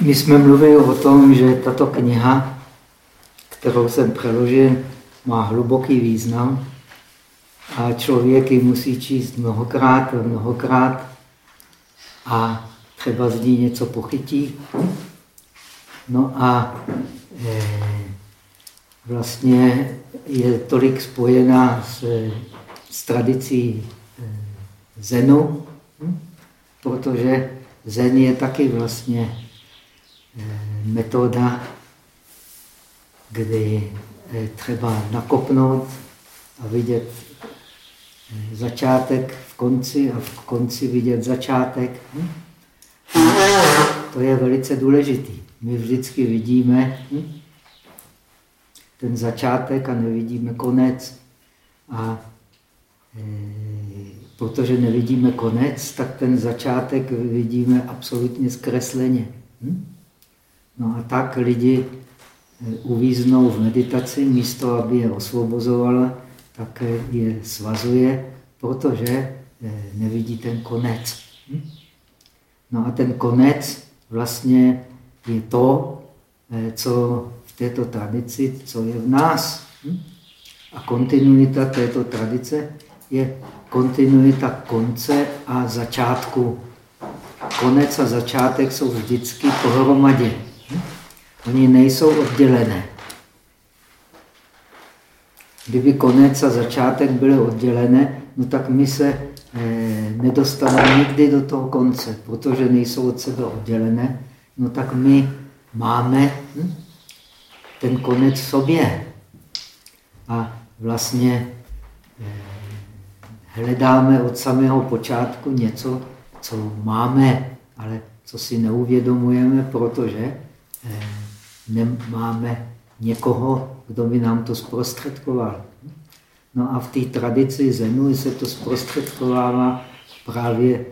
My jsme mluvili o tom, že tato kniha, kterou jsem přeložil, má hluboký význam a člověk ji musí číst mnohokrát a mnohokrát a třeba z ní něco pochytí. No a e, vlastně je tolik spojená s, s tradicí e, Zenu, hm? protože Zen je taky vlastně metoda, kdy e, třeba nakopnout a vidět e, začátek v konci a v konci vidět začátek. Hm? To je velice důležitý. My vždycky vidíme hm, ten začátek a nevidíme konec. A e, protože nevidíme konec, tak ten začátek vidíme absolutně zkresleně. Hm? No a tak lidi e, uvíznou v meditaci, místo aby je osvobozovala, tak je svazuje, protože e, nevidí ten konec. Hm? No a ten konec vlastně je to, eh, co v této tradici, co je v nás. Hm? A kontinuita této tradice je kontinuita konce a začátku. Konec a začátek jsou vždycky pohromadě. Oni nejsou oddělené. Kdyby konec a začátek byly oddělené, no tak my se eh, nedostaneme nikdy do toho konce, protože nejsou od sebe oddělené no tak my máme hm, ten konec v sobě. A vlastně eh, hledáme od samého počátku něco, co máme, ale co si neuvědomujeme, protože nemáme někoho, kdo by nám to zprostředkoval. No a v té tradici Zenu se to zprostředkovává právě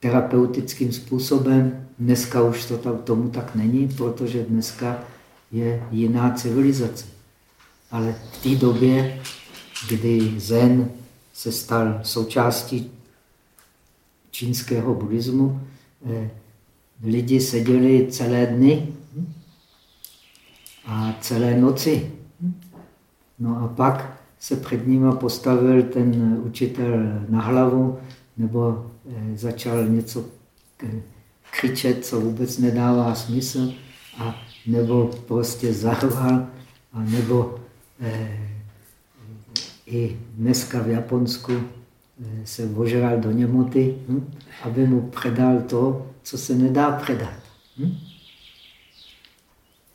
terapeutickým způsobem. Dneska už to tam, tomu tak není, protože dneska je jiná civilizace. Ale v té době, kdy Zen se stal součástí čínského buddhismu, eh, lidi seděli celé dny a celé noci. No a pak se před nimi postavil ten učitel na hlavu, nebo eh, začal něco křičet, co vůbec nedává smysl, a nebo prostě zahrval, a nebo eh, i dneska v Japonsku eh, se ožral do němoty, hm, aby mu předal to, co se nedá předat. Hm?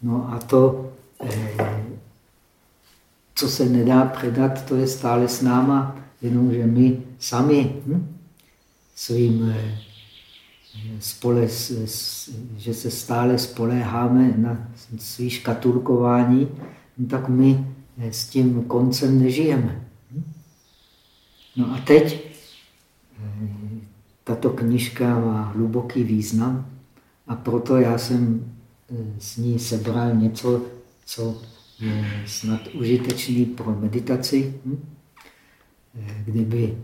No a to, eh, co se nedá předat, to je stále s náma, jenomže my sami hm, svým eh, spole, že se stále spoléháme na svý škatulkování, no tak my eh, s tím koncem nežijeme. No a teď tato knižka má hluboký význam a proto já jsem s ní sebral něco, co je snad užitečný pro meditaci. Hm? Kdyby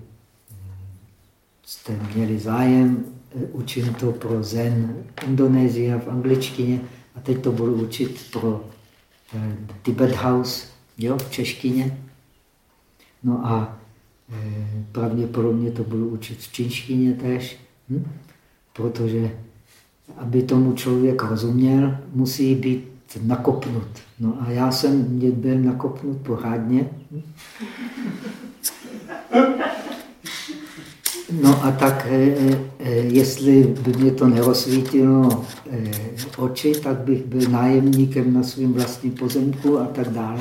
jste měli zájem, eh, učím to pro Zen Indonésia v angličtině a teď to budu učit pro eh, Tibet House jo, v češtině. No a eh, pravděpodobně to budu učit v čínštině tež, hm? protože aby tomu člověk rozuměl, musí být nakopnut. No a já jsem byl nakopnut pořádně. No a tak, eh, eh, jestli by mě to nerozsvítilo eh, oči, tak bych byl nájemníkem na svém vlastním pozemku a tak dále.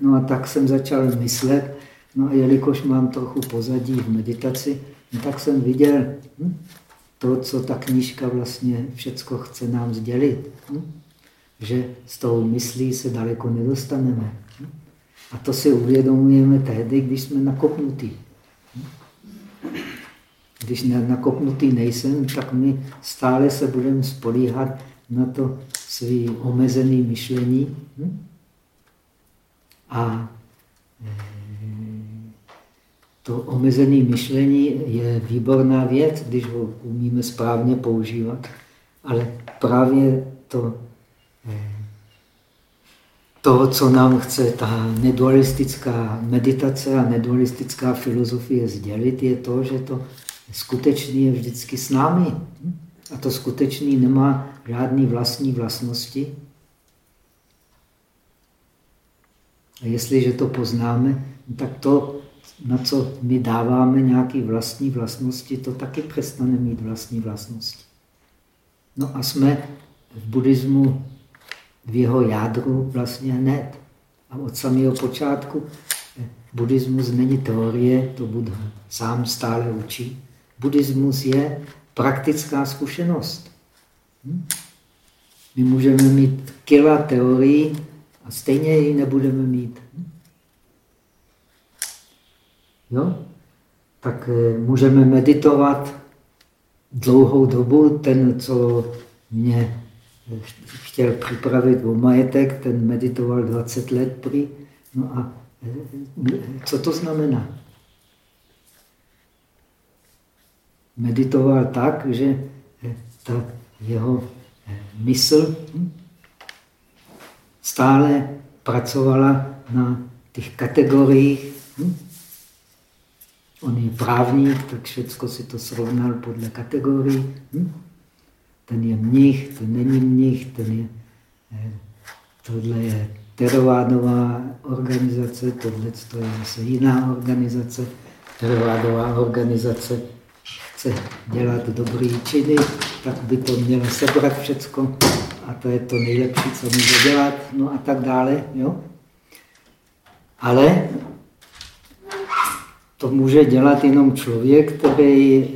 No a tak jsem začal myslet, no a jelikož mám trochu pozadí v meditaci, no tak jsem viděl hm, to, co ta knížka vlastně všecko chce nám sdělit. Hm, že s tou myslí se daleko nedostaneme. Hm, a to si uvědomujeme tehdy, když jsme nakopnutí. Když nakopnutý nejsem, tak my stále se budeme spolíhat na to svý omezený myšlení. Hm? A eh, to omezené myšlení je výborná věc, když ho umíme správně používat, ale právě to, eh, to, co nám chce ta nedualistická meditace a nedualistická filozofie sdělit, je to, že to skutečný je vždycky s námi. A to skutečný nemá žádný vlastní vlastnosti. A jestliže to poznáme, tak to, na co my dáváme nějaké vlastní vlastnosti, to taky přestane mít vlastní vlastnosti. No a jsme v buddhismu v jeho jádru vlastně hned. A od samého počátku eh, buddhismus není teorie, to Buddha sám stále učí. Buddhismus je praktická zkušenost. Hm? My můžeme mít kila teorií a stejně ji nebudeme mít. Hm? Jo? Tak eh, můžeme meditovat dlouhou dobu. Ten, co mě eh, chtěl připravit o majetek, ten meditoval 20 let prý. No a eh, co to znamená? Meditoval tak, že ta jeho mysl hm, stále pracovala na těch kategoriích. On je právník, tak všechno si to srovnal podle kategorií. Hm? Ten je mnich, ten není mnich, ten je, eh, tohle je terovádová organizace, tohle je zase jiná organizace. Terovádová organizace chce dělat dobré činy, tak by to mělo sebrat všecko a to je to nejlepší, co může dělat, no a tak dále. Jo? Ale to může dělat jenom člověk, který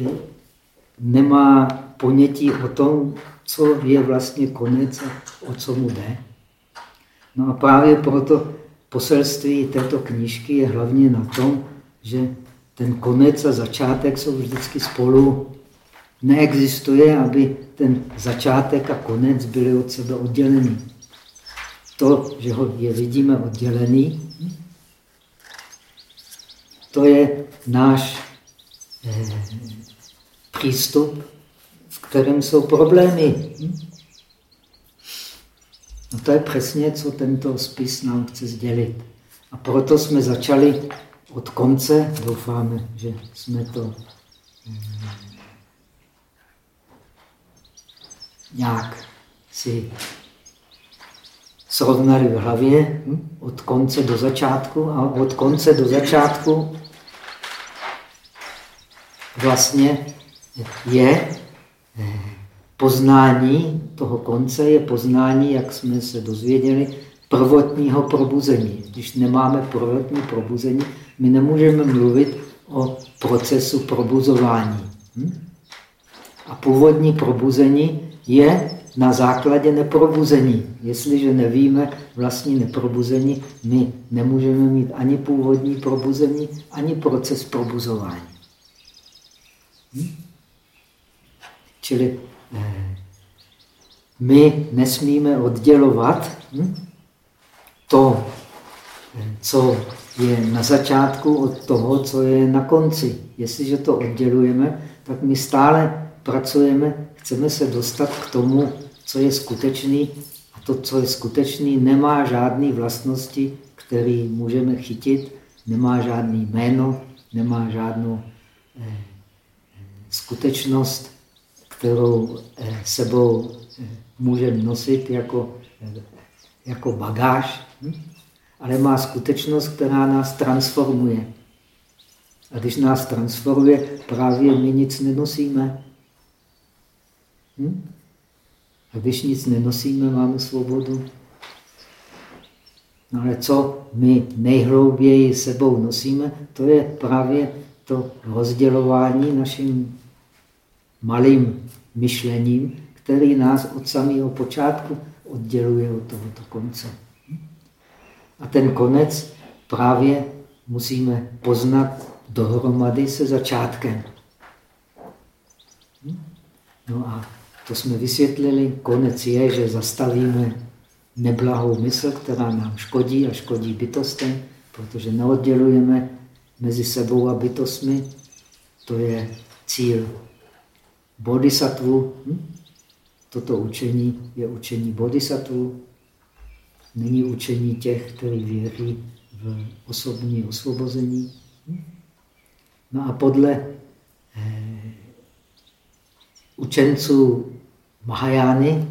nemá ponětí o tom, co je vlastně konec a o co mu jde. No a právě proto poselství této knížky je hlavně na tom, že ten konec a začátek jsou vždycky spolu. Neexistuje, aby ten začátek a konec byly od sebe oddělený. To, že ho je vidíme oddělený, to je náš eh, přístup, v kterém jsou problémy. No to je přesně, co tento spis nám chce sdělit. A proto jsme začali od konce. Doufáme, že jsme to eh, nějak si srovnali v hlavě hm? od konce do začátku a od konce do začátku vlastně je eh, poznání toho konce, je poznání, jak jsme se dozvěděli, prvotního probuzení. Když nemáme prvotní probuzení, my nemůžeme mluvit o procesu probuzování. Hm? A původní probuzení je na základě neprobuzení. Jestliže nevíme vlastní neprobuzení, my nemůžeme mít ani původní probuzení, ani proces probuzování. Čili eh, my nesmíme oddělovat to, eh, co je na začátku od toho, co je na konci. Jestliže to oddělujeme, tak my stále pracujeme, chceme se dostat k tomu, co je skutečný. A to, co je skutečný, nemá žádné vlastnosti, které můžeme chytit, nemá žádný jméno, nemá žádnou eh, skutečnost, kterou eh, sebou eh, můžeme nosit jako, eh, jako bagáž, hm? ale má skutečnost, která nás transformuje. A když nás transformuje, právě my nic nenosíme. Hm? A když nic nenosíme, máme svobodu. No ale co my nejhlouběji sebou nosíme, to je právě to rozdělování naším malým myšlením, který nás od samého počátku odděluje od tohoto konce. A ten konec právě musíme poznat dohromady se začátkem. No a to jsme vysvětlili. Konec je, že zastavíme neblahou mysl, která nám škodí a škodí bytostem, protože neoddělujeme mezi sebou a bytostmi. To je cíl bodhisattvu, hm? toto učení je učení bodhisattva, není učení těch, kteří věří v osobní osvobození. No a podle eh, učenců Mahajány,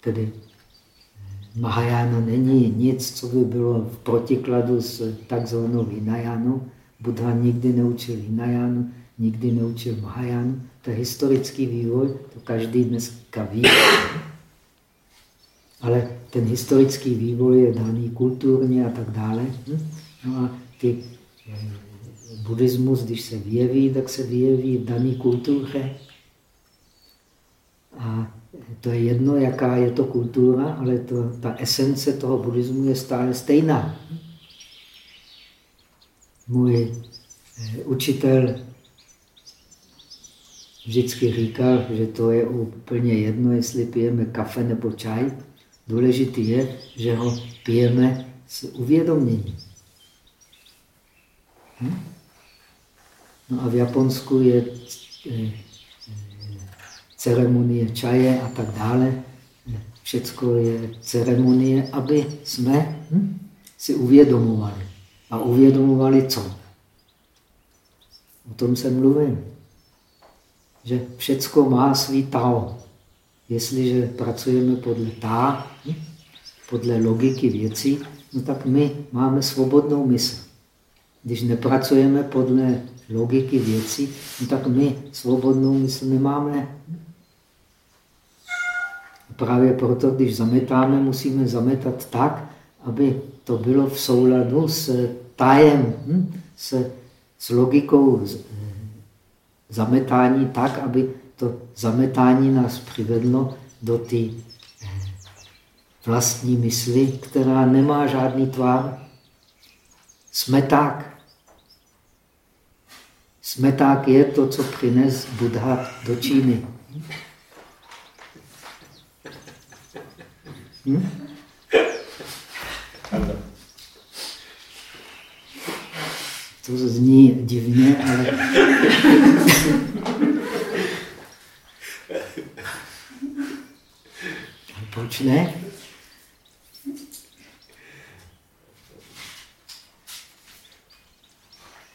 tedy eh, Mahajána není nic, co by bylo v protikladu s takzvanou Hinajánu. Buddha nikdy neučil Hinajánu, nikdy neučil Mahajánu. To je historický vývoj, to každý dneska ví. Ale ten historický vývoj je daný kulturně a tak dále. No a ty eh, buddhismus, když se vyjeví, tak se vyjeví v dané kultuře. A to je jedno, jaká je to kultura, ale to, ta esence toho buddhismu je stále stejná. Můj eh, učitel vždycky říkal, že to je úplně jedno, jestli pijeme kafe nebo čaj. Důležitý je, že ho pijeme s uvědoměním. Hm? No a v Japonsku je eh, ceremonie čaje a tak dále. Všecko je ceremonie, aby jsme hm, si uvědomovali. A uvědomovali co? O tom jsem mluvil. Že všecko má svý tao. Jestliže pracujeme podle tá, podle logiky věcí, no tak my máme svobodnou mysl. Když nepracujeme podle logiky věcí, no tak my svobodnou mysl nemáme. Právě proto, když zametáme, musíme zametat tak, aby to bylo v souladu s tajem, hm? s, s logikou zametání tak, aby to zametání nás přivedlo do té eh, vlastní mysli, která nemá žádný tvár. Smeták. Smeták je to, co přines Buddha do Číny. Hm? To zní divně, ale... Proč ne?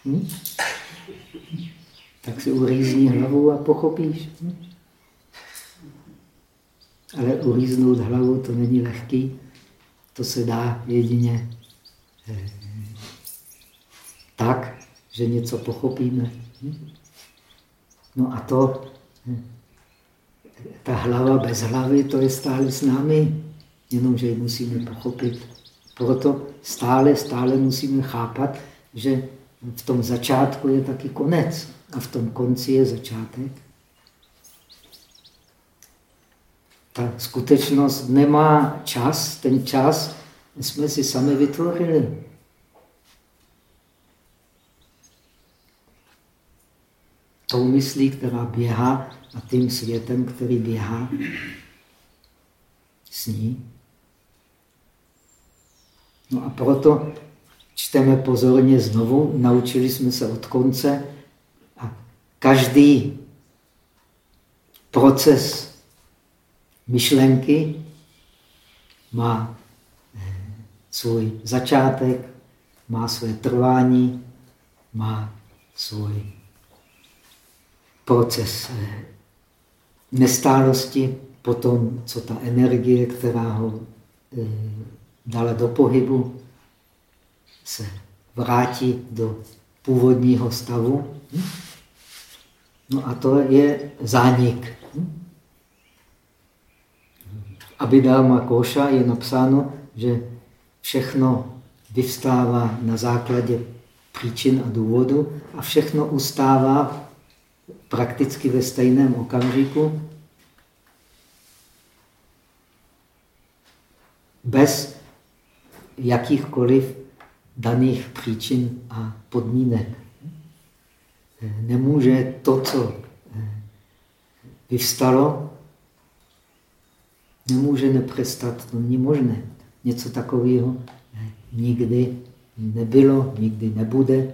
Hm? Tak si urýzní hlavu a pochopíš. Hm? Ale uříznout hlavu to není lehký. To se dá jedině eh, tak, že něco pochopíme. Hm? No a to, eh, ta hlava bez hlavy, to je stále s námi, jenomže ji musíme pochopit. Proto stále, stále musíme chápat, že v tom začátku je taky konec a v tom konci je začátek. ta skutečnost nemá čas, ten čas jsme si sami vytvořili. Tou myslí, která běhá a tím světem, který běhá s ní. No a proto čteme pozorně znovu, naučili jsme se od konce a každý proces myšlenky má eh, svůj začátek, má své trvání, má svůj proces nestálosti, potom, co ta energie, která ho eh, dala do pohybu, se vrátí do původního stavu. No a to je zánik. Abhidharma Koša je napsáno, že všechno vyvstává na základě příčin a důvodu a všechno ustává prakticky ve stejném okamžiku bez jakýchkoliv daných příčin a podmínek. Nemůže to, co vyvstalo, nemůže nepřestat, to není možné. Něco takového nikdy nebylo, nikdy nebude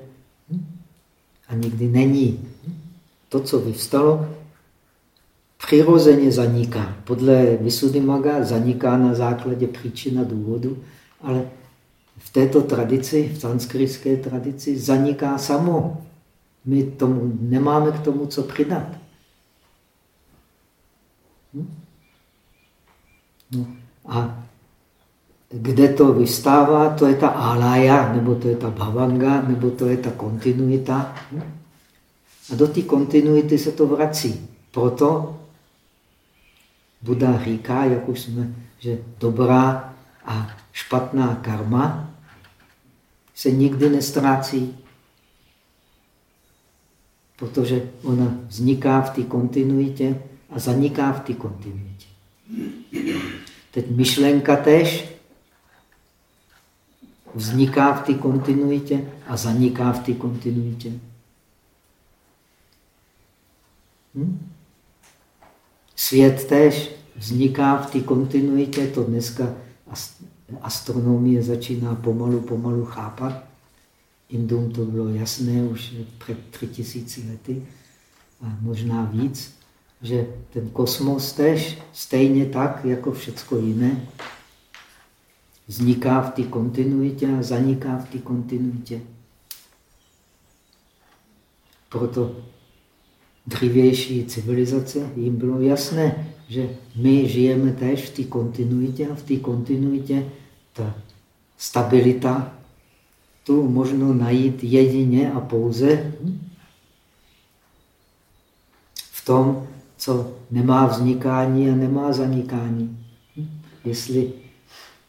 a nikdy není. To, co vyvstalo, přirozeně zaniká. Podle Visuddhimaga zaniká na základě příčina důvodu, ale v této tradici, v sanskritské tradici, zaniká samo. My tomu nemáme k tomu co přidat. Hm? No. A kde to vystává, to je ta alaya, nebo to je ta bhavanga, nebo to je ta kontinuita. Hm? A do té kontinuity se to vrací. Proto Buddha říká, jak už jsme, že dobrá a špatná karma se nikdy nestrácí, protože ona vzniká v té kontinuitě a zaniká v té kontinuitě. Teď myšlenka tež vzniká v té kontinuitě a zaniká v té kontinuitě. Hm? Svět tež vzniká v té kontinuitě, to dneska astronomie začíná pomalu, pomalu chápat. Indům to bylo jasné už před tři tisíci lety a možná víc, že ten kosmos tež stejně tak, jako všecko jiné, vzniká v té kontinuitě a zaniká v té kontinuitě. Proto dřívější civilizace jim bylo jasné, že my žijeme též v té kontinuitě a v té kontinuitě ta stabilita tu možno najít jedině a pouze v tom, co nemá vznikání a nemá zanikání. Jestli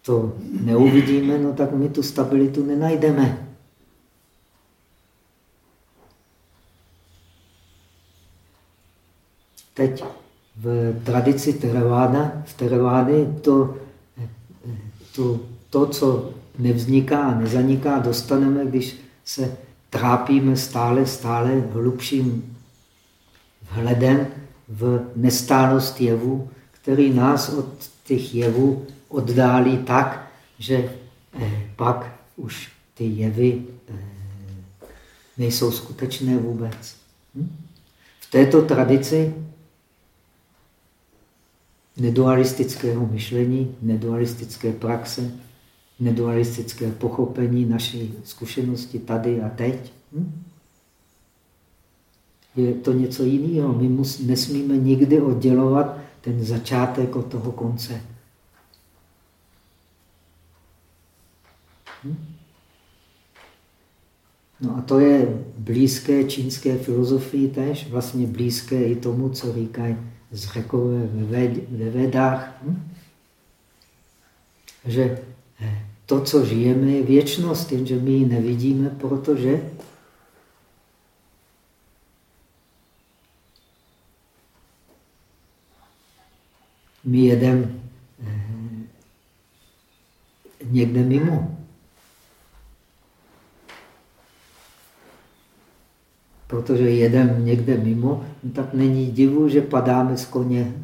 to neuvidíme, no tak my tu stabilitu nenajdeme. Teď v tradici Theravada, v Theravady to, to, to, co nevzniká a nezaniká, dostaneme, když se trápíme stále, stále hlubším vhledem v nestálost jevu, který nás od těch jevů oddálí tak, že eh, pak už ty jevy eh, nejsou skutečné vůbec. Hm? V této tradici nedualistického myšlení, nedualistické praxe, nedualistické pochopení naší zkušenosti tady a teď. Hm? Je to něco jiného. My mus, nesmíme nikdy oddělovat ten začátek od toho konce. Hm? No a to je blízké čínské filozofii tež, vlastně blízké i tomu, co říkají Řekové ve Vedách, hm? že eh, to, co žijeme, je věčnost, jenže my ji nevidíme, protože my jedeme eh, někde mimo. Protože jedem někde mimo, no tak není divu, že padáme z koně.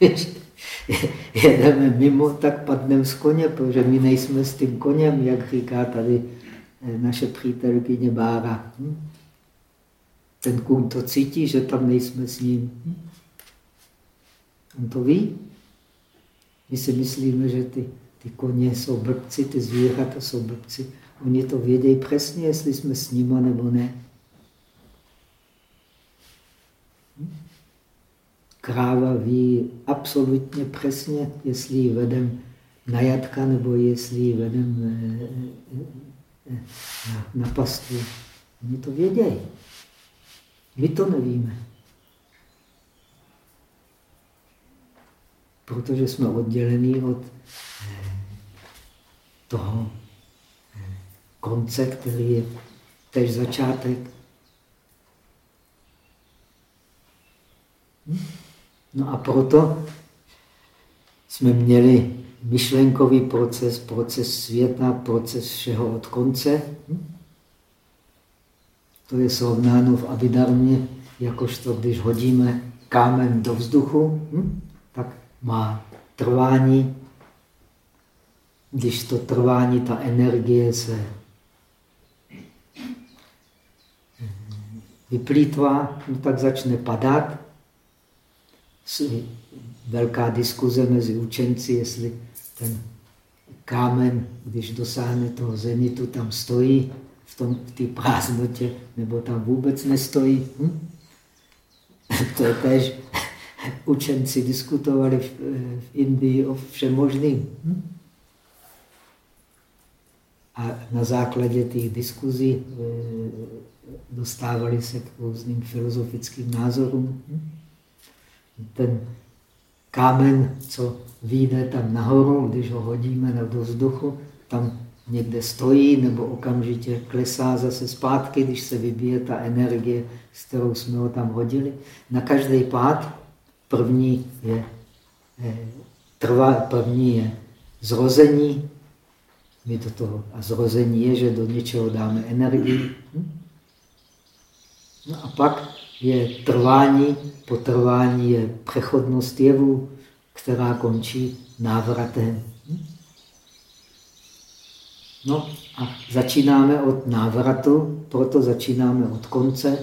jedeme mimo, tak padneme z koně, protože my nejsme s tím koněm, jak říká tady eh, naše přítelkyně Bára. Hm? Ten kůň to cítí, že tam nejsme s ním. Hm? On to ví. My si myslíme, že ty, ty koně jsou blbci, ty zvířata jsou blbci. Oni to vědějí přesně, jestli jsme s nimi nebo ne. Kráva ví absolutně přesně, jestli ji vedem na jatka nebo jestli ji vedem eh, eh, eh, na, na pastvu. Oni to vědějí. My to nevíme. Protože jsme oddělení od toho konce, který je tež začátek. No a proto jsme měli myšlenkový proces, proces světa, proces všeho od konce. To je srovnáno v Abidarmě, jakožto když hodíme kámen do vzduchu, tak má trvání. Když to trvání, ta energie se vyplýtvá, no tak začne padat. Velká diskuze mezi učenci, jestli ten kámen, když dosáhne toho zenitu, tam stojí v, tom, v té prázdnotě, nebo tam vůbec nestojí. Hm? To je tež učenci diskutovali v, v Indii o všem možným. Hm? A na základě těch diskuzí eh, dostávali se k různým filozofickým názorům. Ten kámen, co vyjde tam nahoru, když ho hodíme do vzduchu, tam někde stojí nebo okamžitě klesá zase zpátky, když se vybije ta energie, s kterou jsme ho tam hodili. Na každý pád první je, je trvá, první je zrození, my do toho, a zrození je, že do něčeho dáme energii. Hm? No a pak je trvání, po trvání je přechodnost jevu, která končí návratem. No a začínáme od návratu, proto začínáme od konce.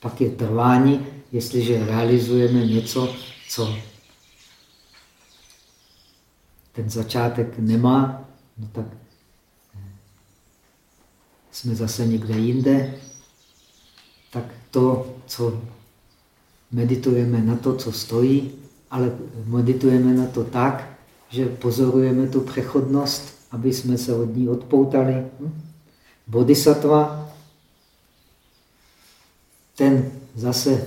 Pak je trvání, jestliže realizujeme něco, co ten začátek nemá, no tak eh, jsme zase někde jinde, tak to, co meditujeme na to, co stojí, ale meditujeme na to tak, že pozorujeme tu přechodnost, aby jsme se od ní odpoutali. Hm? Bodhisattva, ten zase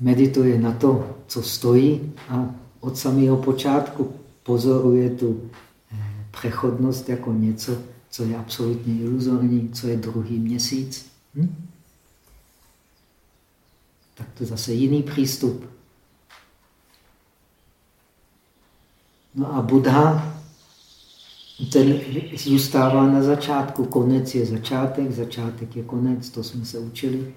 medituje na to, co stojí a od samého počátku pozoruje tu eh, přechodnost jako něco, co je absolutně iluzorní, co je druhý měsíc. Hm? Tak to je zase jiný přístup. No a Buddha, ten zůstává na začátku. Konec je začátek, začátek je konec, to jsme se učili.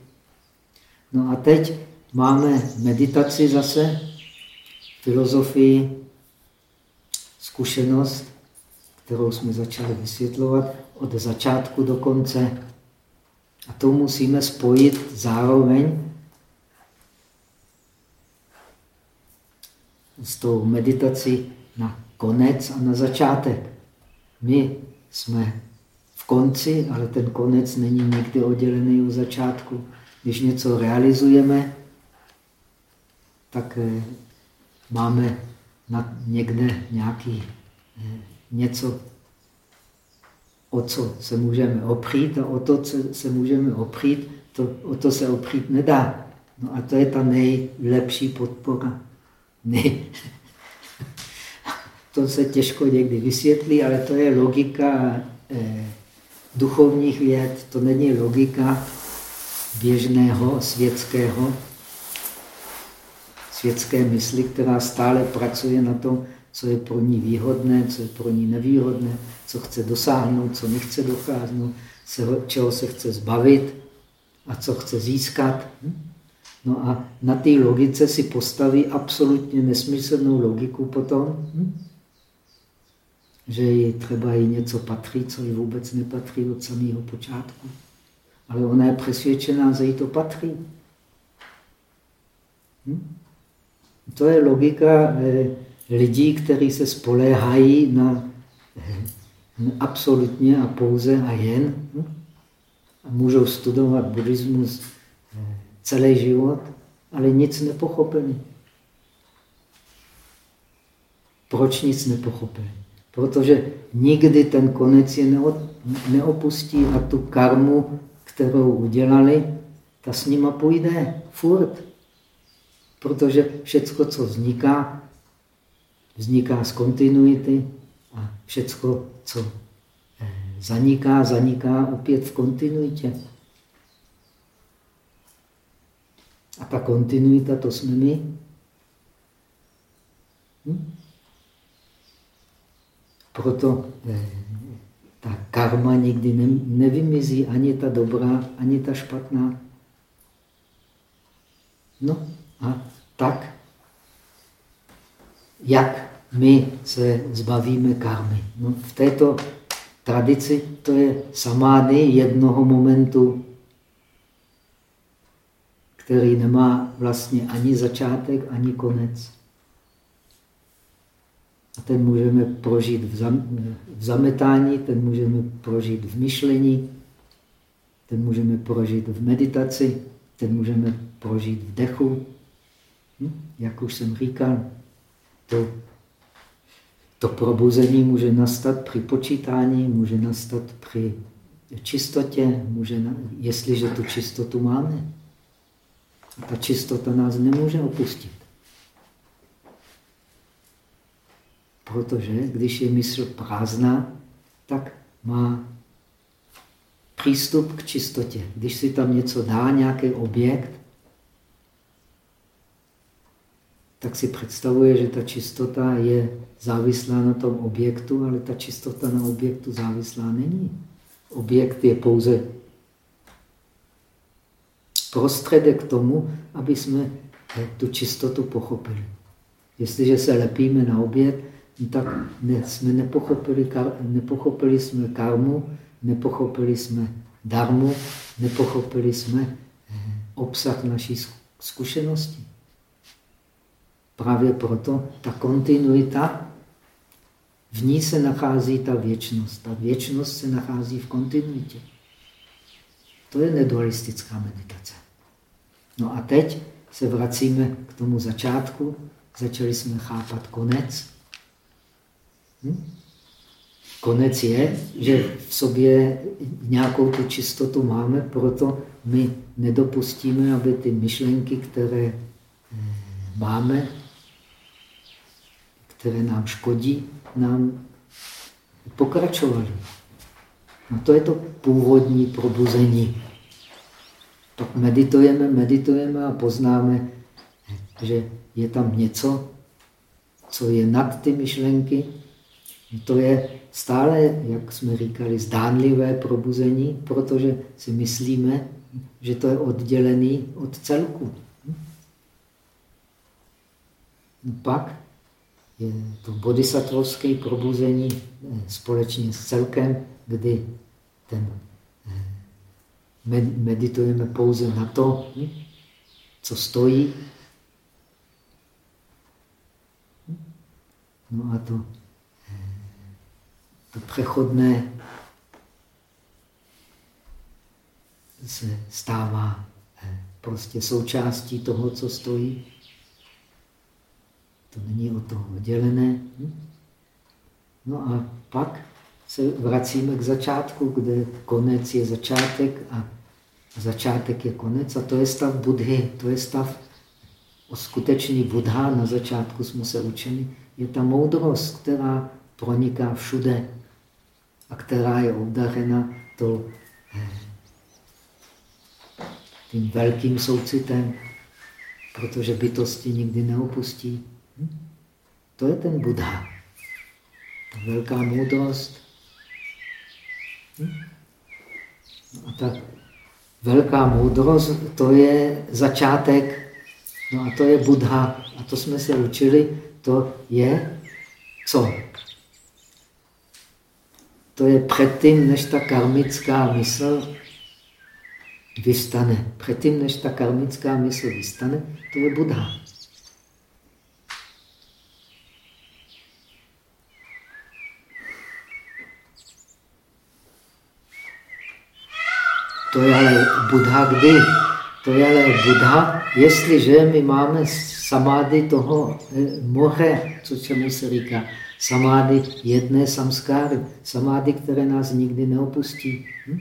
No a teď máme meditaci zase, filozofii, zkušenost, kterou jsme začali vysvětlovat od začátku do konce. A to musíme spojit zároveň s tou meditací na konec a na začátek. My jsme v konci, ale ten konec není nikdy oddělený od začátku. Když něco realizujeme, tak eh, máme někde nějaký eh, něco, o co se můžeme opřít a o to, co se můžeme opřít, to, o to se opřít nedá. No a to je ta nejlepší podpora. Nej... to se těžko někdy vysvětlí, ale to je logika eh, duchovních věd, to není logika běžného světského světské mysli, která stále pracuje na tom, co je pro ní výhodné, co je pro ní nevýhodné, co chce dosáhnout, co nechce dosáhnout, čeho se chce zbavit a co chce získat. Hm? No a na té logice si postaví absolutně nesmyslnou logiku potom, hm? že jí třeba jí něco patří, co jí vůbec nepatří od samého počátku. Ale ona je přesvědčená, že jí to patří. Hm? To je logika eh, lidí, kteří se spoléhají na absolutně a pouze a jen. Hm? A můžou studovat buddhismus eh, celý život, ale nic nepochopili. Proč nic nepochopili? Protože nikdy ten konec je neopustí a tu karmu, kterou udělali, ta s nima půjde furt. Protože všecko, co vzniká, vzniká z kontinuity a všecko, co eh, zaniká, zaniká opět v kontinuitě. A ta kontinuita, to jsme my. Hm? Proto eh, ta karma nikdy ne, nevymizí, ani ta dobrá, ani ta špatná. No a tak, jak my se zbavíme karmy. No, v této tradici to je samády jednoho momentu, který nemá vlastně ani začátek, ani konec. A ten můžeme prožít v, zam, v zametání, ten můžeme prožít v myšlení, ten můžeme prožít v meditaci, ten můžeme prožít v dechu. Hm? Jak už jsem říkal, to, to probuzení může nastat při počítání, může nastat při čistotě, může, jestliže tu čistotu máme. Ta čistota nás nemůže opustit. Protože když je mysl prázdná, tak má přístup k čistotě. Když si tam něco dá, nějaký objekt, tak si představuje, že ta čistota je závislá na tom objektu, ale ta čistota na objektu závislá není. Objekt je pouze prostředek k tomu, aby jsme tu čistotu pochopili. Jestliže se lepíme na objekt, tak ne, jsme nepochopili, nepochopili jsme karmu, nepochopili jsme darmu, nepochopili jsme eh, obsah naší zkušenosti. Právě proto ta kontinuita, v ní se nachází ta věčnost. Ta věčnost se nachází v kontinuitě. To je nedualistická meditace. No a teď se vracíme k tomu začátku. Začali jsme chápat konec. Hm? Konec je, že v sobě nějakou tu čistotu máme, proto my nedopustíme, aby ty myšlenky, které eh, máme, které nám škodí, nám pokračovaly. No to je to původní probuzení. Pak meditujeme, meditujeme a poznáme, že je tam něco, co je nad ty myšlenky. To je stále, jak jsme říkali, zdánlivé probuzení, protože si myslíme, že to je oddělený od celku. Pak je to bodhisattvovské probuzení eh, společně s celkem, kdy ten eh, meditujeme pouze na to, co stojí. No a to to přechodné se stává eh, prostě součástí toho, co stojí. To není o toho oddělené. No a pak se vracíme k začátku, kde konec je začátek a začátek je konec. A to je stav Budhy, to je stav skutečný Buddha. Na začátku jsme se učili. Je ta moudrost, která proniká všude a která je obdařena to, eh, tím velkým soucitem, protože bytosti nikdy neopustí. To je ten Buddha. Velká moudrost. A ta velká moudrost, to je začátek, no a to je Buddha. A to jsme se učili, to je co? to je předtím, než ta karmická mysl vystane. Předtím, než ta karmická mysl vystane, to je Buddha. To je ale Buddha kdy? To je ale Buddha, jestliže my máme samády toho eh, moře, co čemu se říká, Samády jedné samskáry, samády, které nás nikdy neopustí. Hm?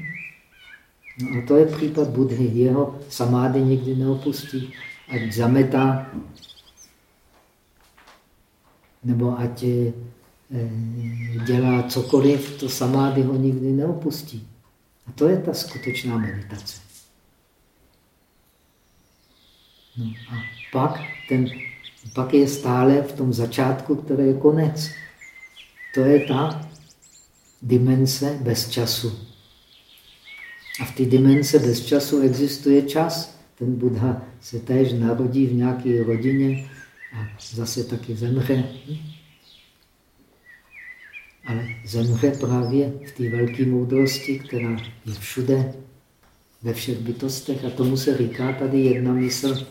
No a to je případ Budhy. Jeho samády nikdy neopustí. Ať zametá, nebo ať eh, dělá cokoliv, to samády ho nikdy neopustí. A to je ta skutečná meditace. No a pak, ten, pak je stále v tom začátku, který je konec. To je ta dimenze bez času. A v té dimenze bez času existuje čas. Ten Buddha se též narodí v nějaké rodině a zase taky zemře. Ale zemře právě v té velké moudrosti, která je všude, ve všech bytostech. A tomu se říká tady jedna mysl.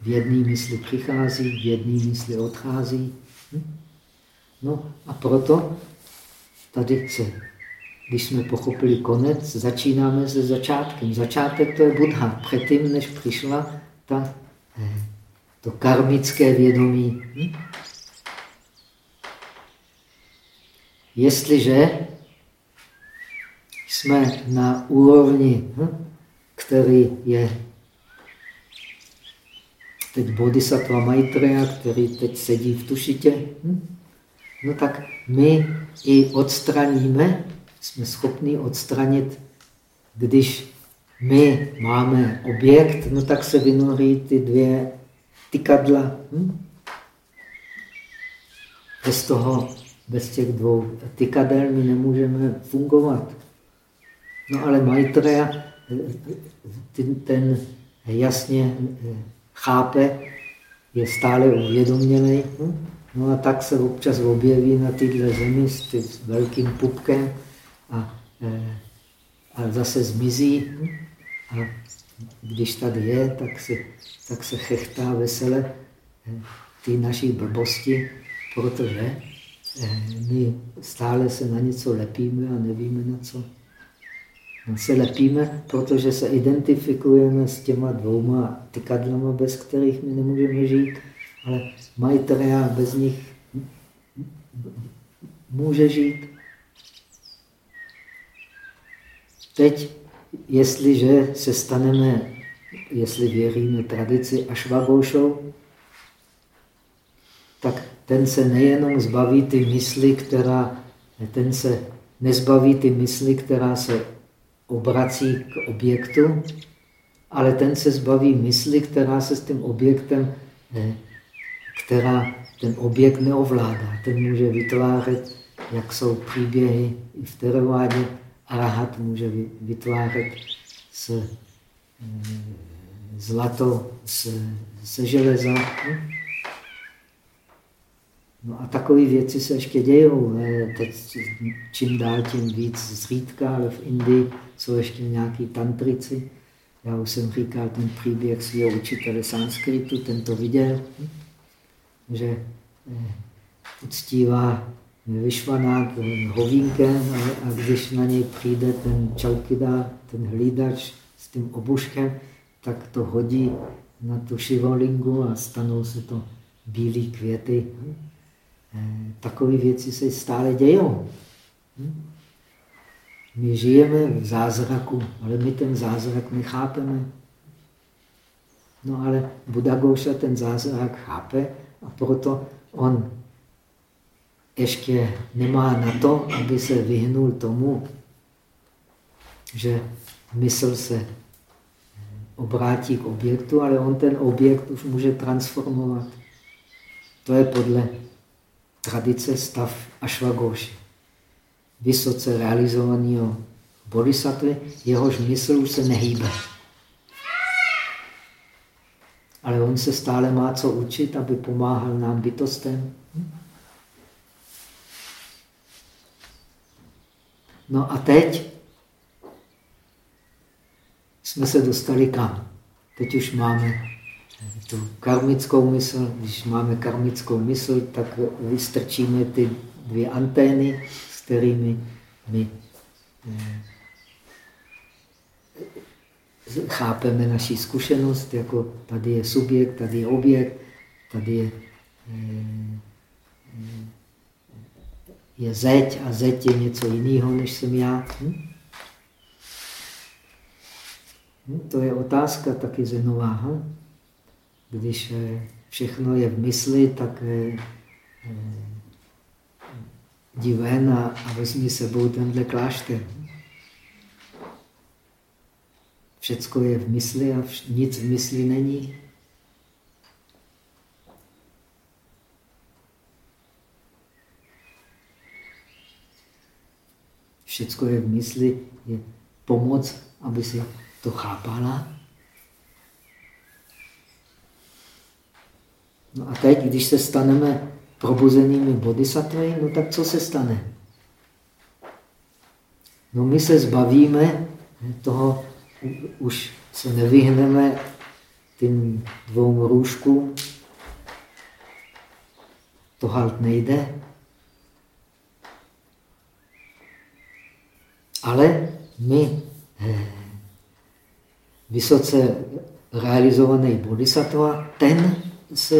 V jedné mysli přichází, v jedné mysli odchází. No a proto tady se, když jsme pochopili konec, začínáme se začátkem. Začátek to je Buddha. Předtím, než přišla ta, eh, to karmické vědomí. Jestliže jsme na úrovni, který je teď Bodhisattva Maitreya, který teď sedí v tušitě, no tak my i odstraníme, jsme schopni odstranit, když my máme objekt, no tak se vynorí ty dvě tykadla. Hm? Bez toho, bez těch dvou tykadel my nemůžeme fungovat. No ale Maitreya ten, ten jasně chápe, je stále uvědoměný. No a tak se občas objeví na této zemi s, tím velkým pupkem a, e, a zase zmizí. A když tady je, tak se, tak se chechtá vesele e, ty naší blbosti, protože e, my stále se na něco lepíme a nevíme na co se lepíme, protože se identifikujeme s těma dvouma tykadlama, bez kterých my nemůžeme žít, ale Maitreya bez nich může žít. Teď, jestliže se staneme, jestli věříme tradici Ashwaghoshou, tak ten se nejenom zbaví ty mysli, která, ten se nezbaví ty mysli, která se obrací k objektu, ale ten se zbaví mysli, která se s tím objektem, eh, která ten objekt neovládá. Ten může vytvářet, jak jsou příběhy i v teravádě, arahat může vytvářet s zlato, se železa. No a takové věci se ještě dějou. Teď čím dál tím víc zřídka, ale v Indii jsou ještě nějaký tantrici. Já už jsem říkal ten příběh svého učitele sanskritu, ten to viděl, že eh, uctívá vyšvanát hovínkem a, a když na něj přijde ten čaukida, ten hlídač s tím obuškem, tak to hodí na tu šivolingu a stanou se to bílé květy. Eh, takové věci se stále dějou. Hm? My žijeme v zázraku, ale my ten zázrak nechápeme. No ale Buddha ten zázrak chápe a proto on ještě nemá na to, aby se vyhnul tomu, že mysl se obrátí k objektu, ale on ten objekt už může transformovat. To je podle tradice stav Ashwaghoshi. Vysoce realizovaného bodhisattva, jehož mysl už se nehýbe. Ale on se stále má co učit, aby pomáhal nám bytostem. No a teď jsme se dostali kam? Teď už máme tu karmickou mysl. Když máme karmickou mysl, tak vystrčíme ty dvě antény, s kterými my eh, chápeme naši zkušenost, jako tady je subjekt, tady je objekt, tady je, eh, je zeď a zeď je něco jiného, než jsem já. Hm? Hm, to je otázka taky zenová. Když eh, všechno je v mysli, tak eh, eh, jdi ven a, a vezmi sebou tenhle klášter. Všecko je v mysli a nic v mysli není. Všecko je v mysli, je pomoc, aby si to chápala. No a teď, když se staneme probuzenými bodhisattvy, no tak co se stane? No my se zbavíme toho, už se nevyhneme tím dvou růžkům, to halt nejde. Ale my eh, vysoce realizovaný bodhisattva, ten se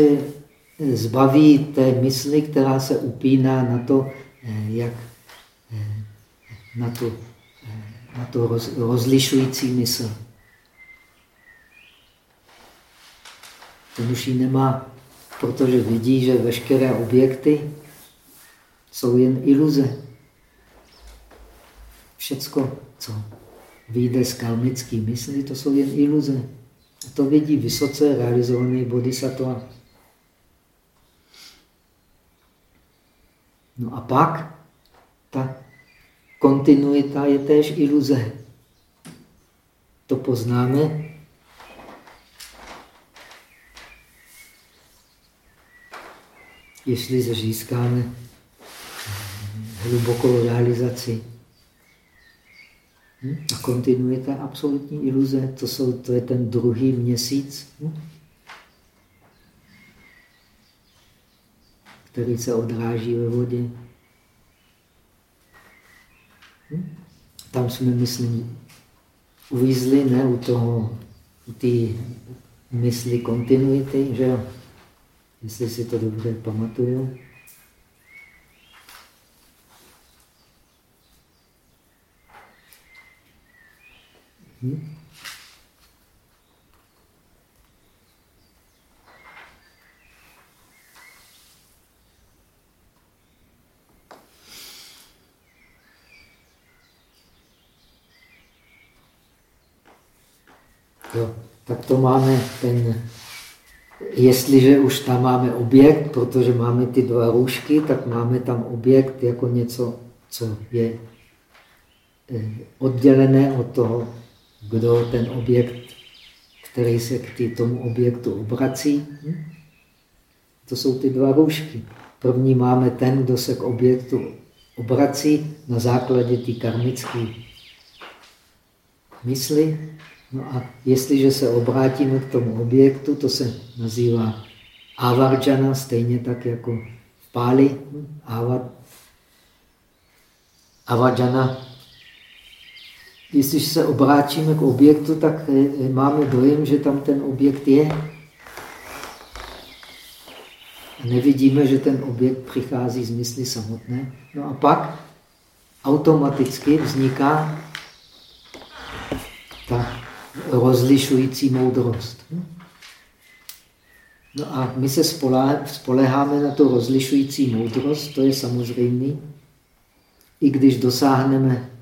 zbaví té mysli, která se upíná na to, eh, jak eh, na tu, na tu roz, rozlišující mysl. Ten už ji nemá, protože vidí, že veškeré objekty jsou jen iluze. Všecko, co vyjde z kalmické mysli, to jsou jen iluze. A to vidí vysoce realizovaný bodhisattva. No a pak ta kontinuita je též iluze. To poznáme. Jestli získáme hlubokou realizaci. Hm? A kontinuita absolutní iluze. To, jsou, to je ten druhý měsíc, hm? který se odráží ve vodě. Hm? Tam jsme, myslím, uvízli ne u toho, u té mysli kontinuity, že jo? Jestli si to dobře pamatuju. Hm? Jo, tak to máme ten, jestliže už tam máme objekt, protože máme ty dva růžky, tak máme tam objekt jako něco, co je eh, oddělené od toho, kdo ten objekt, který se k tomu objektu obrací. To jsou ty dva růžky. První máme ten, kdo se k objektu obrací na základě té karmické mysli. No a jestliže se obrátíme k tomu objektu, to se nazývá avarjana, stejně tak jako v Páli. Avarjana. Jestliže se obrátíme k objektu, tak eh, máme dojem, že tam ten objekt je. A nevidíme, že ten objekt přichází z mysli samotné. No a pak automaticky vzniká ta rozlišující moudrost. No a my se spoleháme na tu rozlišující moudrost, to je samozřejmé. I když dosáhneme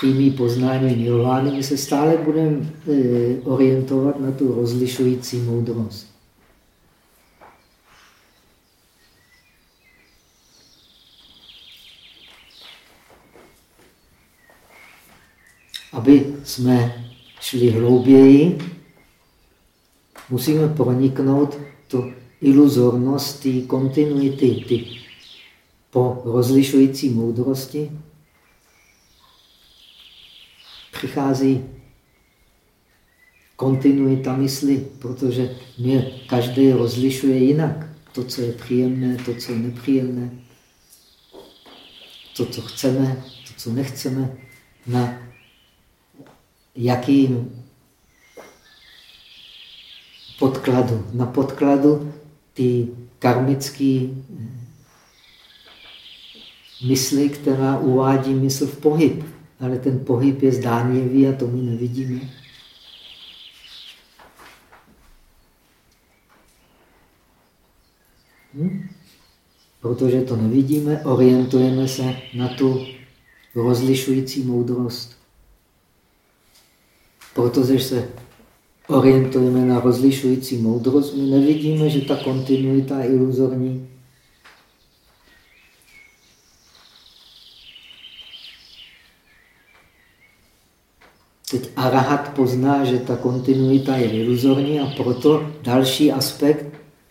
přímý poznání nirvány, my se stále budeme eh, orientovat na tu rozlišující moudrost. aby jsme šli hlouběji, musíme proniknout tu iluzornost té kontinuity, ty po rozlišující moudrosti přichází kontinuita mysli, protože mě každý rozlišuje jinak. To, co je příjemné, to, co je nepříjemné, to, co chceme, to, co nechceme. Na jakým podkladu. Na podkladu ty karmické mysli, která uvádí mysl v pohyb. Ale ten pohyb je zdánlivý a to my nevidíme. Hm? Protože to nevidíme, orientujeme se na tu rozlišující moudrost. Protože se orientujeme na rozlišující moudrost, my nevidíme, že ta kontinuita je iluzorní. Teď arahat pozná, že ta kontinuita je iluzorní a proto další aspekt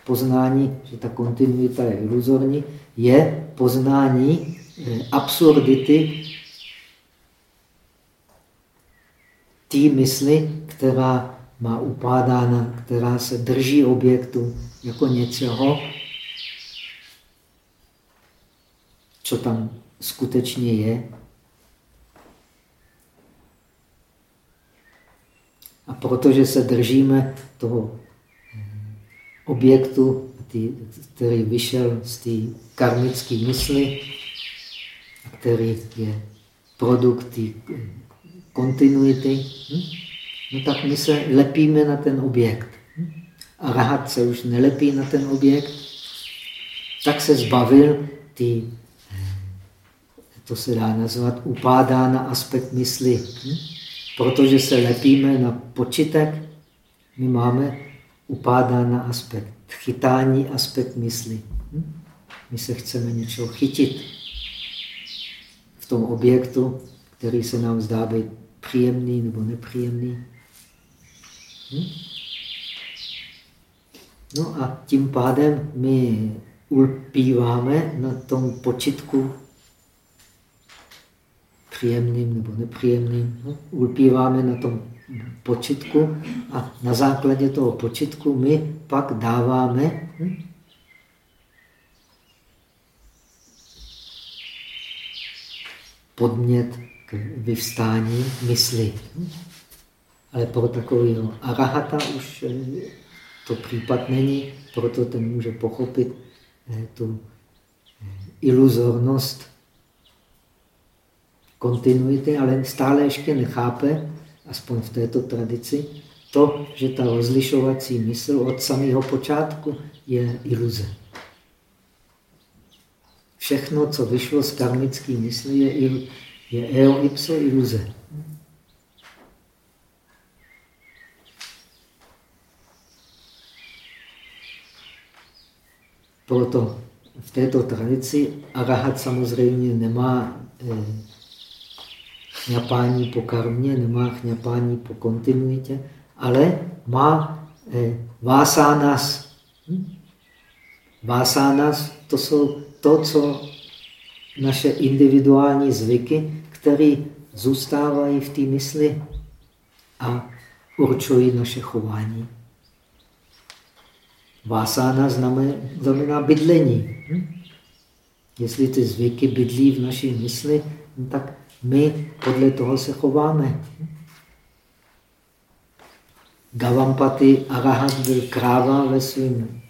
poznání, že ta kontinuita je iluzorní, je poznání eh, absurdity té mysli, která má upádána, která se drží objektu jako něčeho, co tam skutečně je. A protože se držíme toho objektu, který vyšel z té karmické mysli, a který je produkt té kontinuity, hm? no tak my se lepíme na ten objekt. A rahat se už nelepí na ten objekt, tak se zbavil ty, to se dá nazvat, upádá na aspekt mysli. Hm? Protože se lepíme na počítek, my máme upádá na aspekt chytání, aspekt mysli. Hm? My se chceme něčeho chytit v tom objektu, který se nám zdá být příjemný nebo nepříjemný. Hm? No a tím pádem my ulpíváme na tom počitku příjemným nebo nepříjemným. No, ulpíváme na tom počitku a na základě toho počitku my pak dáváme hm, podnět k vyvstání mysli. Ale pro takového arahata už eh, to případ není, proto ten může pochopit eh, tu eh, iluzornost kontinuity, ale stále ještě nechápe, aspoň v této tradici, to, že ta rozlišovací mysl od samého počátku je iluze. Všechno, co vyšlo z karmické mysli, je, il, je eo ipso iluze. Proto v této tradici arahat samozřejmě nemá eh, chňapání po karmě, nemá chňapání po kontinuitě, ale má eh, vásánas. Hm? Vásánas to jsou to, co naše individuální zvyky, které zůstávají v té mysli a určují naše chování. Vásána znamená, bydlení. Hm? Jestli ty zvyky bydlí v naší mysli, no tak my podle toho se chováme. Gavampati Arahat byl kráva ve svém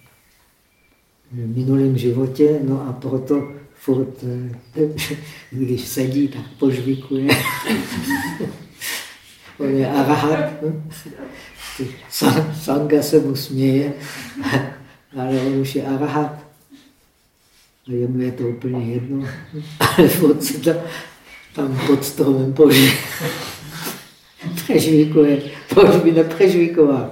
minulém životě, no a proto furt, eh, když sedí, tak požvíkuje. On je Arahat. Sanga se mu směje, ale on už je Arahat. A jemu je to úplně jedno. Ale furt se to tam pod stromem boží prežvíkuje. Proč by neprežvíkoval?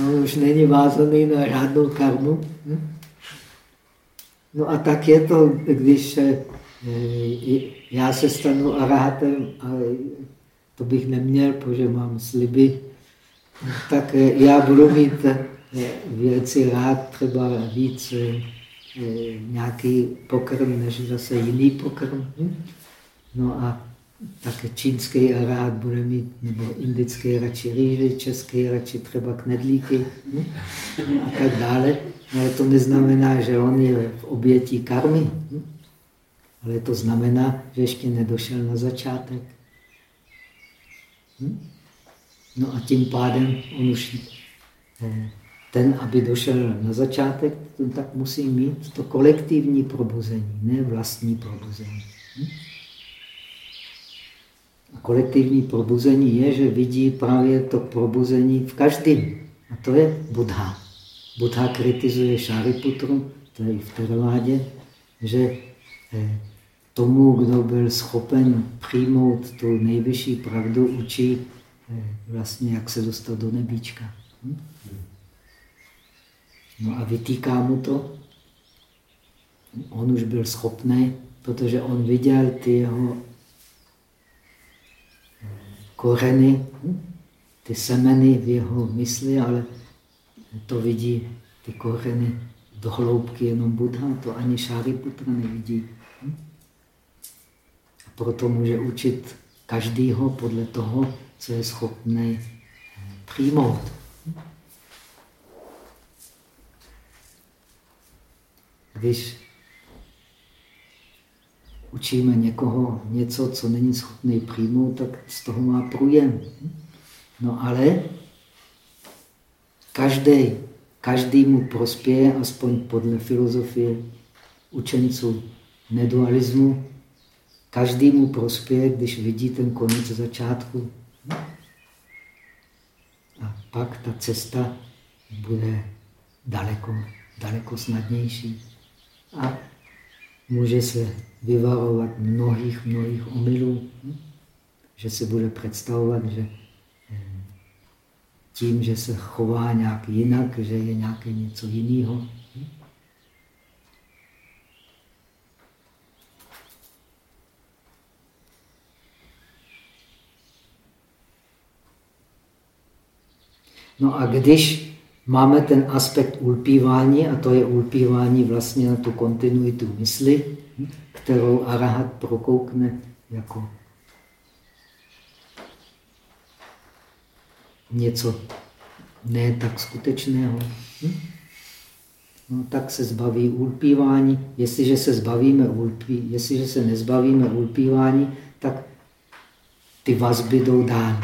No, už není vázaný na žádnou karmu. Hm? No a tak je to, když eh, já se stanu arahatem, ale to bych neměl, protože mám sliby, tak eh, já budu mít eh, věci rád třeba víc nějaký pokrm, než zase jiný pokrm. Hm? No a také čínský rád bude mít, nebo indický radši rýži, český radši třeba knedlíky hm? a tak dále. Ale to neznamená, že on je v obětí karmy. Hm? Ale to znamená, že ještě nedošel na začátek. Hm? No a tím pádem on už eh, ten, aby došel na začátek, tak musí mít to kolektivní probuzení, ne vlastní probuzení. Kolektivní probuzení je, že vidí právě to probuzení v každém. A to je Buddha. Buddha kritizuje Šariputru, to je v Tervádě, že eh, tomu, kdo byl schopen přijmout tu nejvyšší pravdu, učí eh, vlastně, jak se dostat do nebíčka. Hm? No a vytýká mu to. On už byl schopný, protože on viděl ty jeho koreny, ty semeny v jeho mysli, ale to vidí ty kořeny do hloubky jenom Buddha, to ani Šáriputra nevidí. A proto může učit každýho podle toho, co je schopný přijmout. Když učíme někoho něco, co není schopný přijmout, tak z toho má průjem. No ale každý, každý mu prospěje, aspoň podle filozofie učenců nedualismu, každý mu prospěje, když vidí ten konec začátku. A pak ta cesta bude daleko, daleko snadnější. A může se vyvarovat mnohých, mnohých omylů, že se bude představovat, že eh, tím, že se chová nějak jinak, že je nějaké něco jiného. No a když máme ten aspekt ulpívání, a to je ulpívání vlastně na tu kontinuitu mysli, kterou arahat prokoukne jako něco ne tak skutečného. No, tak se zbaví ulpívání. Jestliže se zbavíme ulpí, jestliže se nezbavíme ulpívání, tak ty vazby jdou dál.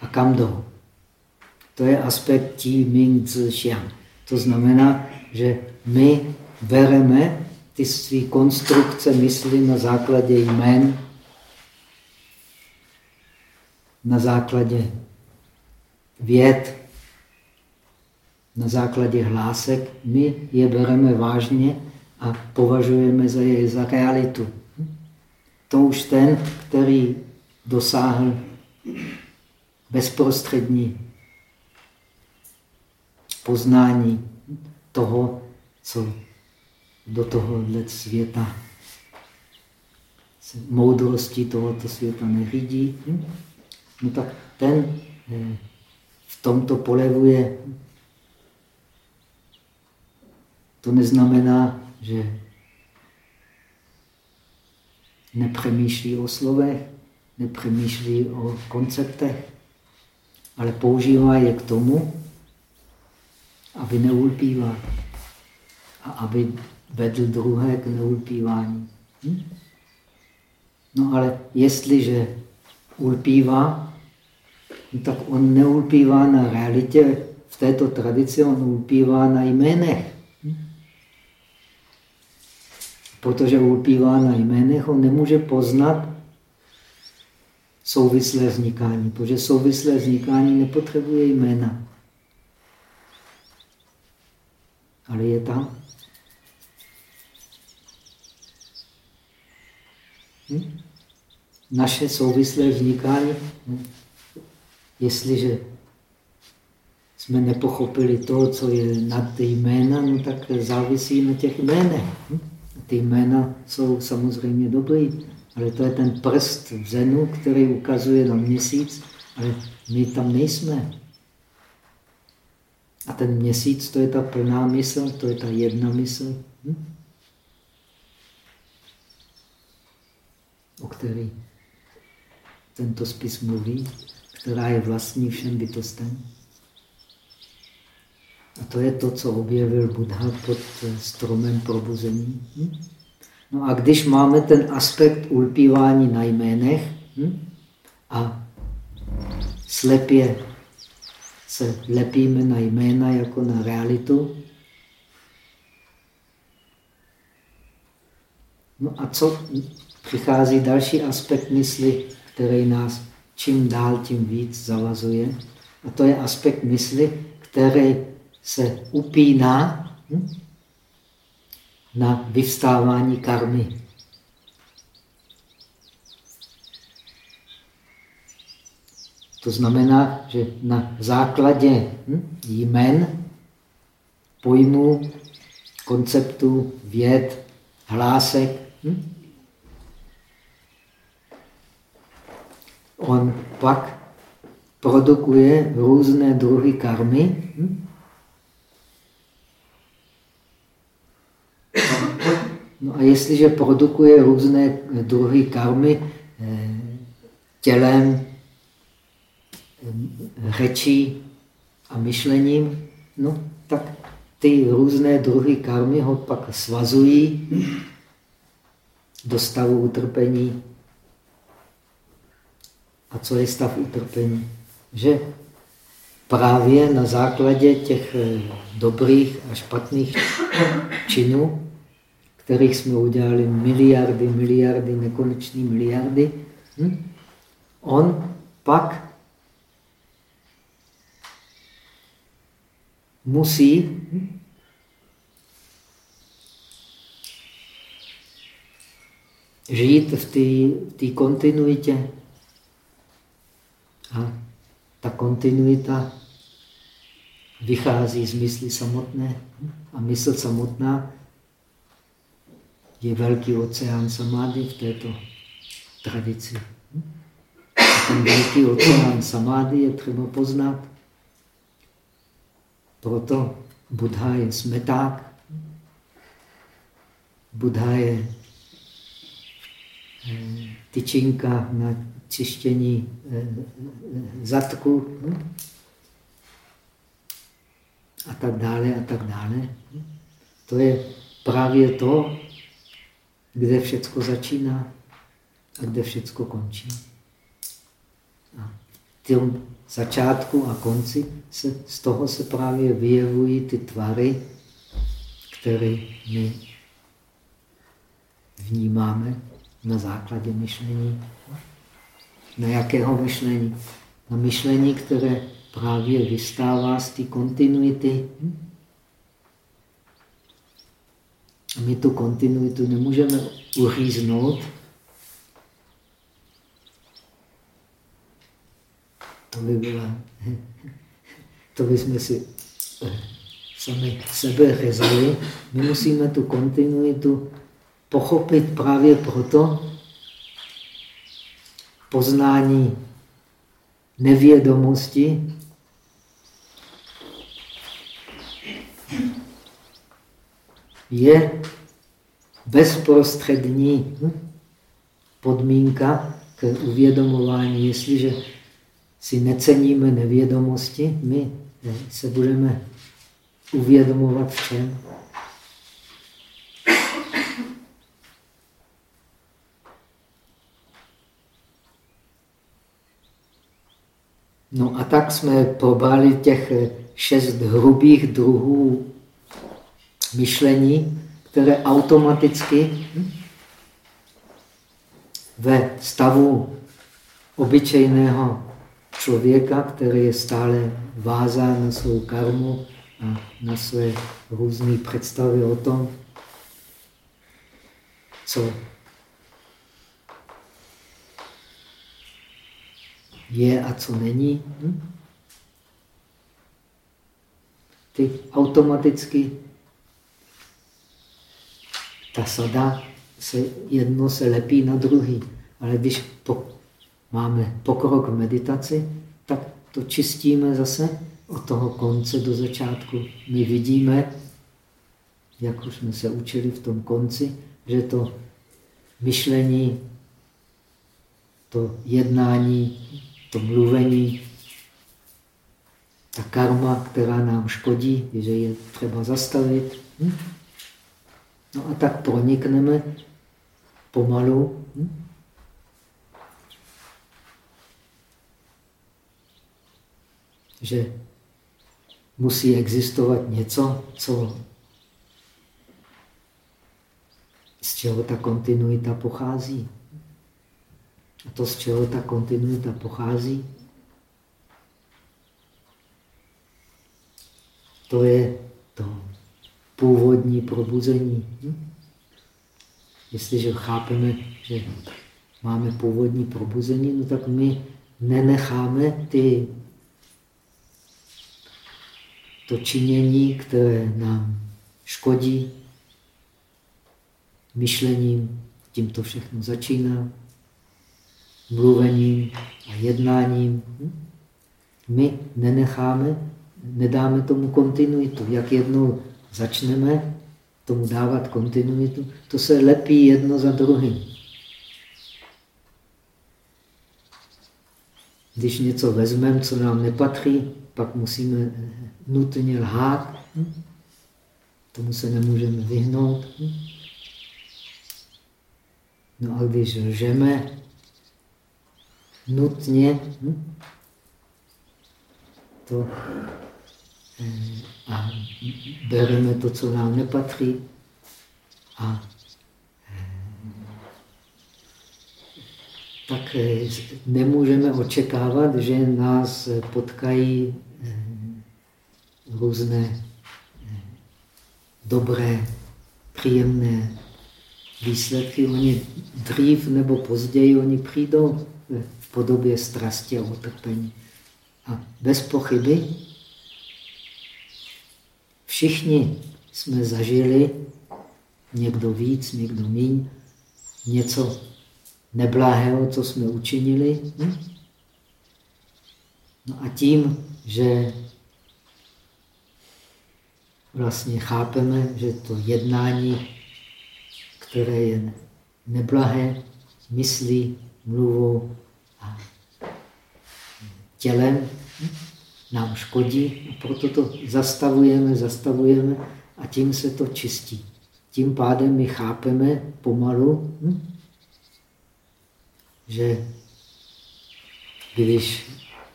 A kam jdou? To je aspekt Ti Ming Zi Xiang. To znamená, že my bereme ty své konstrukce mysli na základě jmén, na základě věd, na základě hlásek, my je bereme vážně a považujeme za je za realitu. To už ten, který dosáhl bezprostřední poznání toho, co do tohohle světa moudrostí tohoto světa neřídí, no tak ten eh, v tomto polevuje. To neznamená, že nepřemýšlí o slovech, nepřemýšlí o konceptech, ale používá je k tomu, aby neulpíval a aby vedl druhé k neulpívání. Hm? No ale jestliže ulpívá, tak on neulpívá na realitě, v této tradici on ulpívá na jménech. Hm? Protože ulpívá na jménech, on nemůže poznat souvislé vznikání, protože souvislé vznikání nepotřebuje jména. Ale je tam. Hm? Naše souvislé vznikání, hm? jestliže jsme nepochopili to, co je nad ty jména, no tak závisí na těch jménech. Hm? Ty jména jsou samozřejmě dobrý, ale to je ten prst v zenu, který ukazuje na měsíc, ale my tam nejsme. A ten měsíc, to je ta plná mysl, to je ta jedna mysl, hm? o který tento spis mluví, která je vlastní všem bytostem. A to je to, co objevil Buddha pod stromem probuzení. Hm? No a když máme ten aspekt ulpívání na jménech hm? a slepě se lepíme na jména jako na realitu. No a co přichází další aspekt mysli, který nás čím dál tím víc zavazuje. A to je aspekt mysli, který se upíná hm, na vyvstávání karmy. To znamená, že na základě hm, jmen, pojmů, konceptů, věd, hlásek, hm, on pak produkuje různé druhy karmy. Hm? No a jestliže produkuje různé druhy karmy eh, tělem, řečí a myšlením, no tak ty různé druhy karmy ho pak svazují do stavu utrpení. A co je stav utrpení? Že právě na základě těch eh, dobrých a špatných činů, kterých jsme udělali miliardy, miliardy, nekonečné miliardy, hm? on pak musí žít v té kontinuitě. A ta kontinuita vychází z mysli samotné. A mysl samotná je velký oceán samády v této tradici. A ten velký oceán samády je třeba poznat. Proto Buddha je smeták. Buddha je eh, tyčinka na čištění eh, zadku hm? a tak dále a tak dále. To je právě to, kde všechno začíná a kde všechno končí. A v tom začátku a konci se, z toho se právě vyjevují ty tvary, které my vnímáme na základě myšlení. Na jakého myšlení? Na myšlení, které právě vystává z té kontinuity. My tu kontinuitu nemůžeme uříznout. To by byla, to by jsme si sami sebe řezali. My musíme tu kontinuitu pochopit právě proto, poznání nevědomosti je bezprostřední podmínka k uvědomování. Jestliže si neceníme nevědomosti, my se budeme uvědomovat v čem? No a tak jsme probrali těch šest hrubých druhů myšlení, které automaticky ve stavu obyčejného člověka, který je stále vázán na svou karmu a na své různé představy o tom, co je a co není. Hm? Ty automaticky, ta sada, se, jedno se lepí na druhý. Ale když po, máme pokrok v meditaci, tak to čistíme zase od toho konce do začátku. My vidíme, jak už jsme se učili v tom konci, že to myšlení, to jednání to mluvení, ta karma, která nám škodí, že je třeba zastavit. Hm? No a tak pronikneme pomalu. Že musí existovat něco, co, z čeho ta kontinuita pochází. A to, z čeho ta kontinuita pochází, to je to původní probuzení. Hm? Jestliže chápeme, že máme původní probuzení, no tak my nenecháme ty, to činění, které nám škodí myšlením, tím to všechno začíná mluvením a jednáním. My nenecháme, nedáme tomu kontinuitu. Jak jednou začneme tomu dávat kontinuitu, to se lepí jedno za druhým. Když něco vezmeme, co nám nepatří, pak musíme nutně lhát. Tomu se nemůžeme vyhnout. No a když lžeme nutně, to eh, a bereme to, co nám nepatří a eh, tak eh, nemůžeme očekávat, že nás potkají různé dobré, příjemné výsledky. Oni dřív nebo později oni přijdou v podobě strasti a utrpení. A bez pochyby všichni jsme zažili, někdo víc, někdo míň, něco neblahého, co jsme učinili. No a tím, že vlastně chápeme, že to jednání, které je neblahé, myslí, mluvou a tělem, nám škodí. A proto to zastavujeme, zastavujeme a tím se to čistí. Tím pádem my chápeme pomalu, že když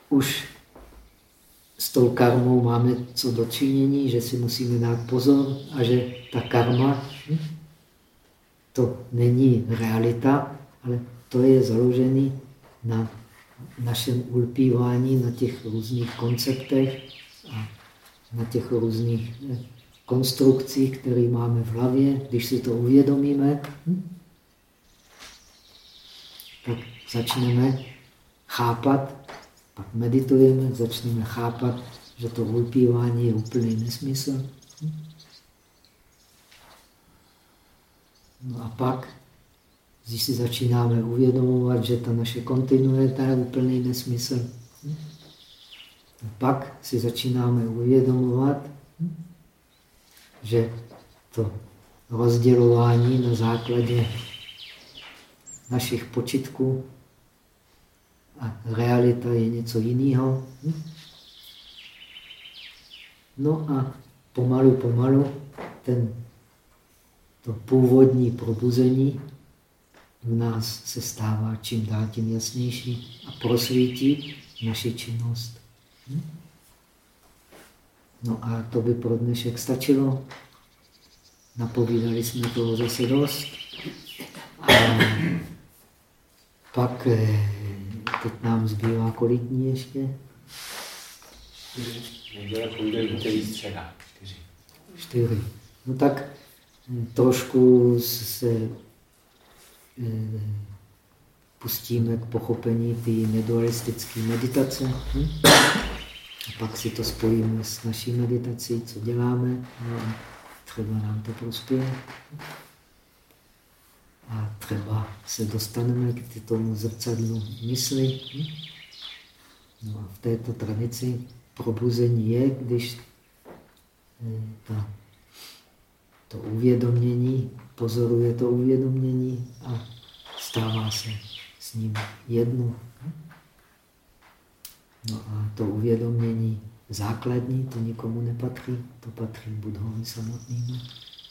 už s tou karmou máme co dočinění, že si musíme dát pozor a že ta karma hm, to není realita, ale to je založené na našem ulpívání, na těch různých konceptech a na těch různých eh, konstrukcích, které máme v hlavě. Když si to uvědomíme, hm, tak začneme chápat pak meditujeme, začneme chápat, že to ulpívání je úplný nesmysl. No a pak, když si začínáme uvědomovat, že ta naše kontinuita je úplný nesmysl, a pak si začínáme uvědomovat, že to rozdělování na základě našich počitků a realita je něco jiného. No a pomalu, pomalu ten, to původní probuzení v nás se stává čím dál tím jasnější a prosvítí naši činnost. No a to by pro dnešek stačilo. Napovídali jsme toho zase dost. A pak eh, Teď nám zbývá kolik dní ještě? Neděle, půjde, úterý, středa. Čtyři. Čtyři. No tak hm, trošku se eh, pustíme k pochopení té nedualistické meditace. Hm? A pak si to spojíme s naší meditací, co děláme. No třeba nám to prospěje a třeba se dostaneme k tomu zrcadlu mysli. No a v této tradici probuzení je, když eh, ta, to uvědomění, pozoruje to uvědomění a stává se s ním jedno. No a to uvědomění základní, to nikomu nepatří, to patří Budhovi samotnému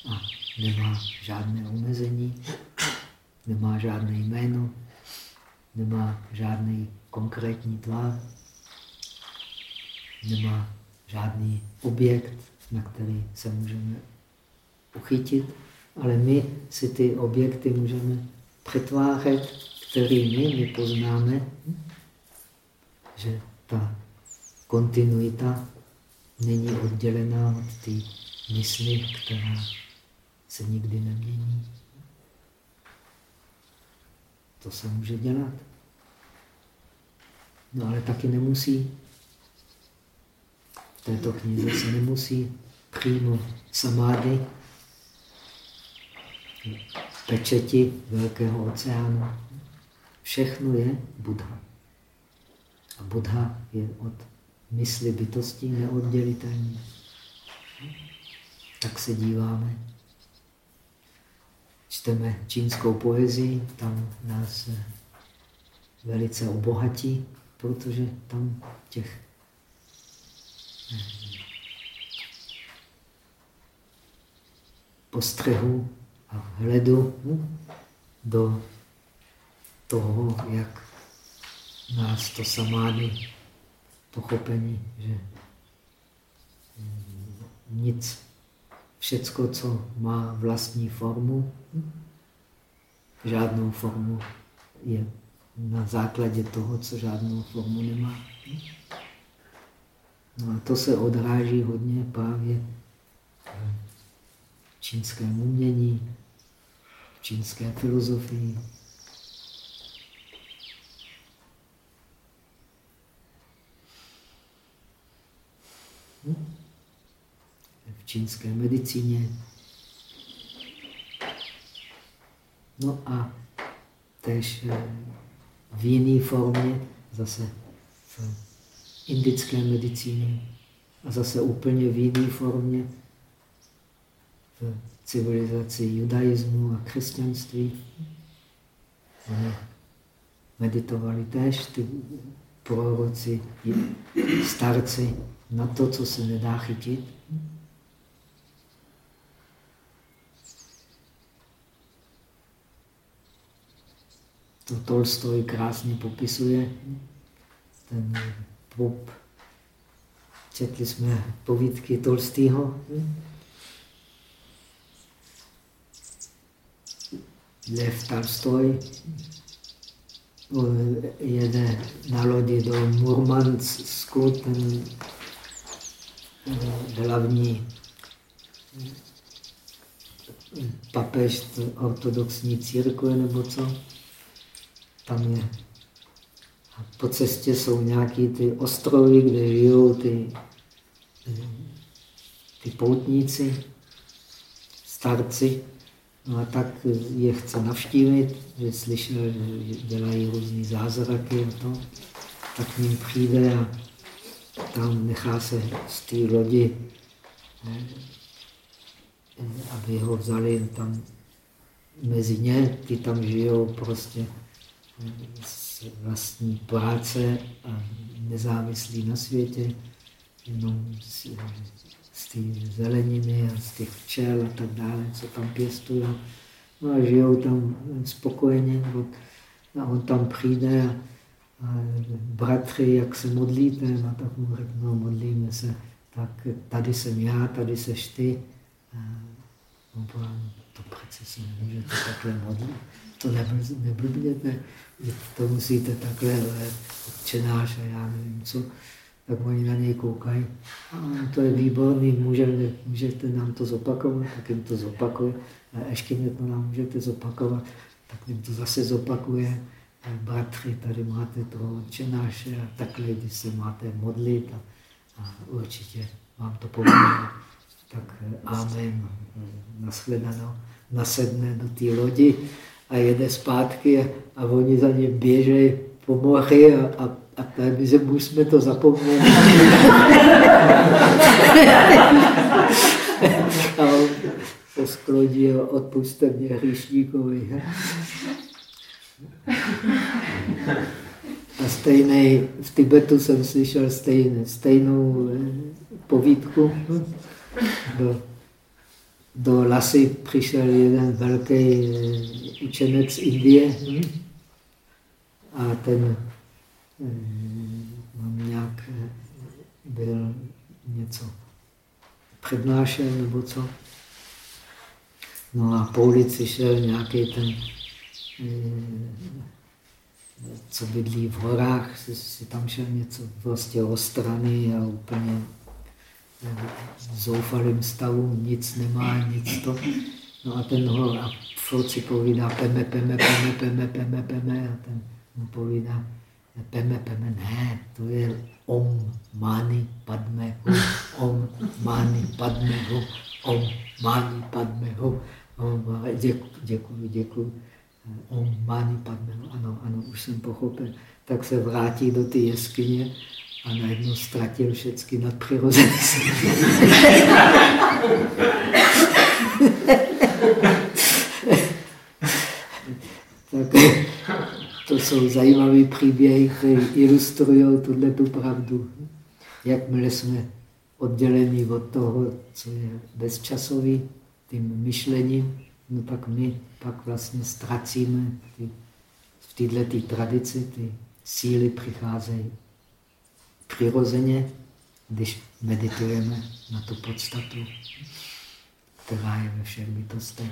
a nemá žádné omezení, nemá žádné jméno, nemá žádný konkrétní tvar, nemá žádný objekt, na který se můžeme uchytit, ale my si ty objekty můžeme přetvářet, kterými my poznáme, že ta kontinuita není oddělená od té mysli, která se nikdy nemění. To se může dělat. No ale taky nemusí. V této knize se nemusí přímo samády, pečeti Velkého oceánu. všechno je Buddha. A Buddha je od mysli bytostí neoddělitelný. Tak se díváme. Čteme čínskou poezii, tam nás velice obohatí, protože tam těch postřehů a hledu do toho, jak nás to samády pochopení, že nic, všecko, co má vlastní formu, žádnou formu je na základě toho, co žádnou formu nemá. No a to se odráží hodně právě v čínském umění, v čínské filozofii. V čínské medicíně. No a tež eh, v jiné formě, zase v indické medicíně a zase úplně v jiné formě v civilizaci judaismu a křesťanství. Oni meditovali též ty proroci, starci na to, co se nedá chytit. To Tolstoj krásně popisuje. Ten pop. Četli jsme povídky Tolstýho. Lev Tolstoj jede na lodi do Murmansku, ten eh, hlavní papež ortodoxní církve nebo co. Tam je. A po cestě jsou nějaké ty ostrovy, kde žijou ty, ty poutníci, starci. No a tak je chce navštívit, že slyšel, že dělají různý zázraky a to. Tak ním přijde a tam nechá se z té lodi, aby ho vzali tam mezi ně, ty tam žijou prostě z vlastní práce a nezávislí na světě, jenom z, z té zeleniny a z těch včel a tak dále, co tam pěstují. No a žijou tam spokojeně. A on tam přijde a, a bratři, jak se modlíte, a tak mu řeknu, no, modlíme se, tak tady jsem já, tady seš ty. On to přece se nemůžete takhle modlit, to neblbněte to musíte takhle čenáš a já nevím co, tak oni na něj koukají. A to je výborný, můžete, můžete nám to zopakovat, tak jim to zopakuje. A ještě mě to nám můžete zopakovat, tak jim to zase zopakuje. Bratři, tady máte toho čenáše a takhle, když se máte modlit a, a určitě vám to pomůže. Tak amen, nashledanou, nasedne do té lodi a jede zpátky a, a oni za ně běžejí po moři a, a, a tady už jsme to zapomněli. a on se sklodí a odpuste mě hříšníkovi. A stejný, v Tibetu jsem slyšel stejný, stejnou eh, povídku. Do, do lasy přišel jeden velký eh, učenec Indie a ten eh, nějak eh, byl něco přednášel nebo co. No a po ulici šel nějaký ten, co bydlí v horách, si tam šel něco prostě o strany a úplně v zoufalém stavu, nic nemá, nic to. No a ten ho a si povídá peme, peme, peme, peme, peme, peme a ten mu povídá peme, peme, ne, to je om, mani, padme, hu, om, mani, padme, hu, om, mani, padme, hu. Děkuji, děkuji, děkuji. Om Mani Padme, ano, ano, už jsem pochopil, tak se vrátí do ty jeskyně a najednou ztratil všechny nadpřirozené tak to jsou zajímavé příběhy, které ilustrují tuhle tu pravdu. Jakmile jsme oddělení od toho, co je bezčasový, tím myšlením, no tak my pak vlastně ztracíme ty, v této tradici, ty síly přicházejí přirozeně, když meditujeme na tu podstatu, která je ve všech bytostech.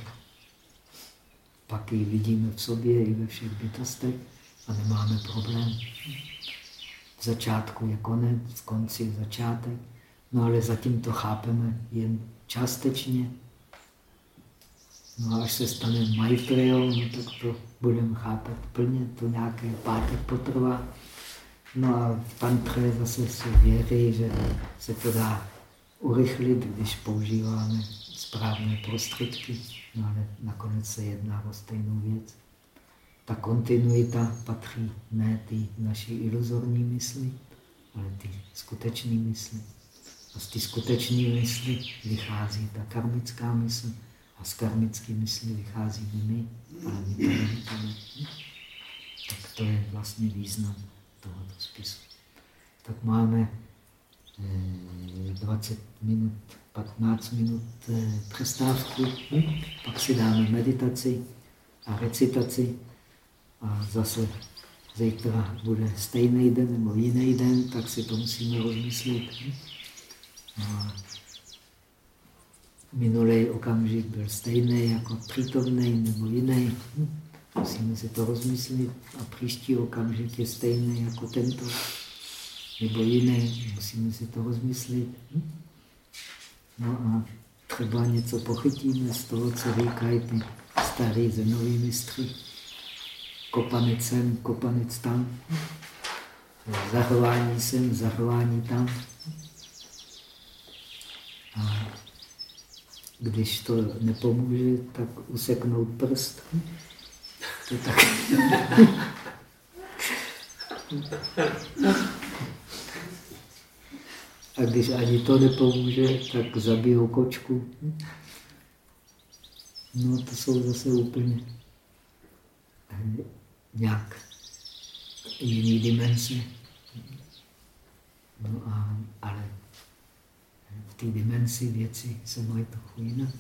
Pak ji vidíme v sobě i ve všech bytostech a nemáme problém. V začátku je konec, v konci je začátek, no ale zatím to chápeme jen částečně. No a až se stane Maitrejou, no tak to budeme chápat plně, to nějaké pátek potrvá. No a v tantře zase se věří, že se to dá urychlit, když používáme správné prostředky, no ale nakonec se jedná o stejnou věc. Ta kontinuita patří ne ty naší iluzorní mysli, ale ty skutečné mysli. A z ty skutečné mysli vychází ta karmická mysl a z karmické mysli vychází my, ale my to nevítáme. Tak to je vlastně význam tohoto spisu. Tak máme 20 eh, minut, 15 minut eh, přestávku, pak si dáme meditaci a recitaci a zase zítra bude stejný den nebo jiný den, tak si to musíme rozmyslet. No minulý okamžik byl stejný jako přítomný nebo jiný. Musíme si to rozmyslet a příští okamžik je stejný jako tento nebo jiný. Musíme si to rozmyslet. No a třeba něco pochytíme z toho, co říkají ty starý zenový mistry. Kopanec sem, kopanec tam. Zahování sem, zahování tam. A když to nepomůže, tak useknout prst. Tak. A když ani to nepomůže, tak zabijou kočku. No to jsou zase úplně nějak jiný dimenze. No a, ale v té dimenzi věci se mají trochu jinak.